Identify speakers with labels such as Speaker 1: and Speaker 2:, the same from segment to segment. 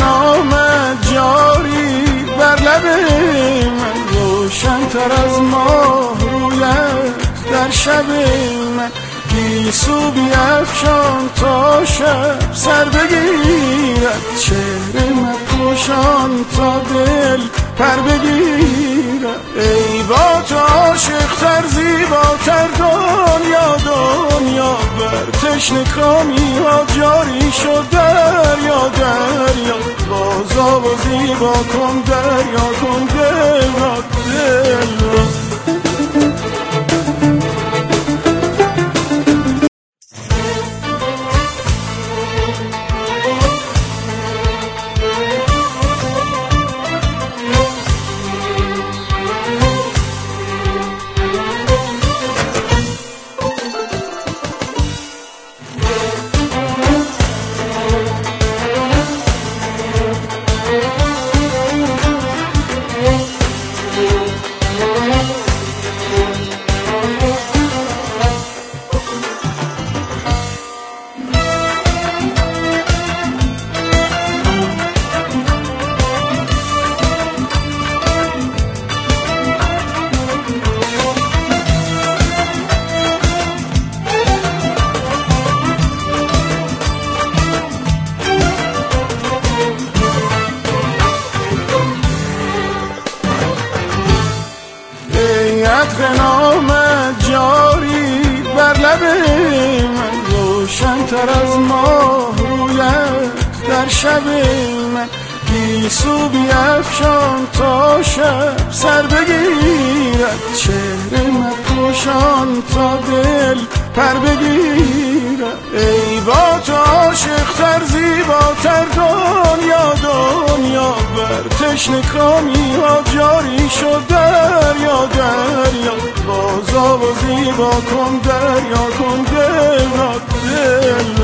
Speaker 1: نامت جاری بر لب من. روشن تر از ماه رویت در شب من. گیسو بیفشان تا شب سر بگیرد. چهره مپوشان تا دل پر بگیرد. ای با تو تر زیباتر دنیا دنیا بر تشن کامی ها جاری شد دریا دریا. بازا و زیبا کن دریا کن دل را عطر نامت جاری بر لب من روشن تر از ماه در شب من گیسو بیفشان تا شب سر بگیرد. چهره مپوشان تا دل پر بگیرد. ای با تو عاشق تر دنیا دنیا بر تشن کامی ها جاری شد دریا دریا. بازا و زیبا کن دریا کن دل. را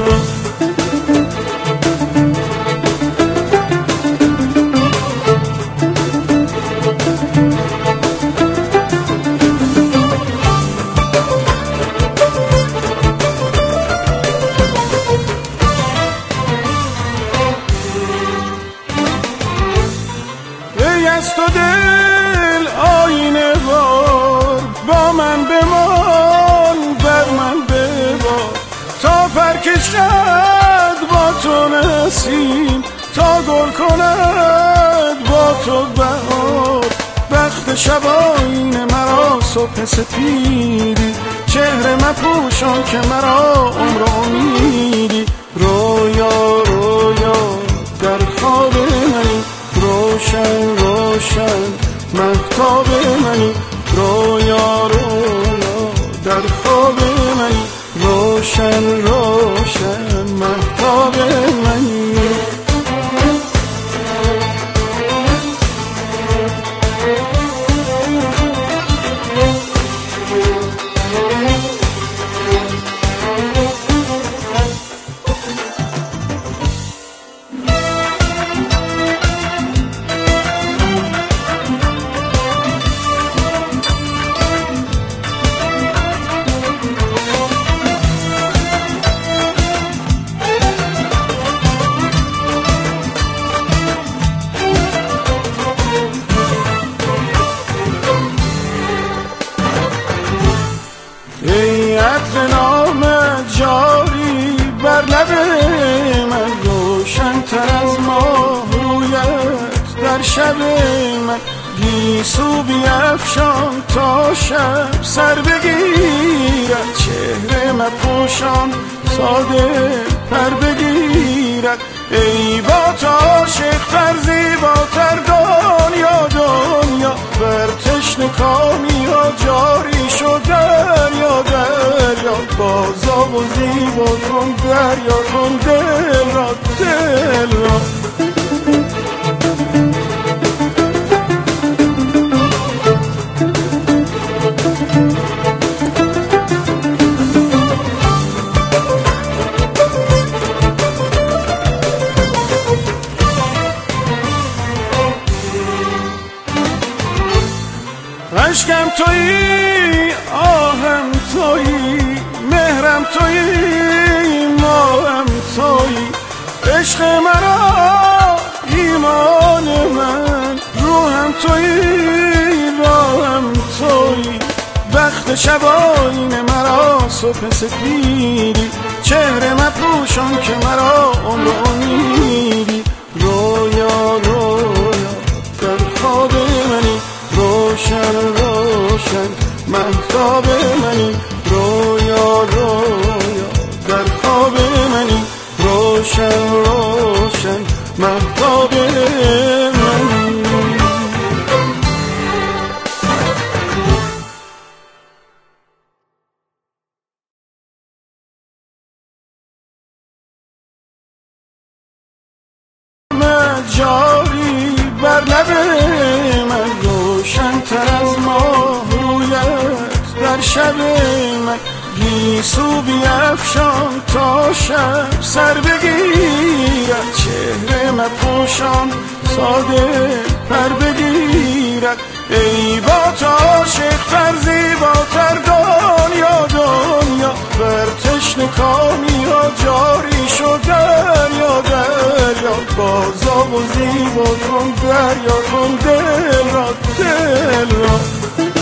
Speaker 1: پرکشد با تو نسیم تا گل کند با تو بهار. وقت شباین مرا صبح سپیدی چهره مپوشان که مرا عمر امیدی رویا رویا در خواب منی روشن روشن محتاب منی. رویا رویا در خواب منی. روشن روشن محتاب منی عطر نامت جاری بر لب من روشن تر از رویت در شب من. گیسو بیفشان تا شب سر بگیرد. چهره مپوشان ساده پر بگیرد. ای با تو عاشق تر بازا و زیبا کن دریا کن دل مهرم تویی ماهم تویی عشق مرا ایمان من. روحم توی راهم توی وقت شباین مرا. صبح سپیدی چهره مپوشان که مرا عمر امیدی. رویا رویا در خواب منی. روشن روشن. محتاب منی رویا رویا. در خواب منی روشن روشن. محتاب منی. شب من گیسو بیافشان تا شب سر بگیرد. چهره مپوشان ساده پر بگیرد. ای با تا عاشق تر دنیا دنیا بر تشن کامی ها جاری شد دریا دریا. بازا و زیبا کن دریا کن دل را دل را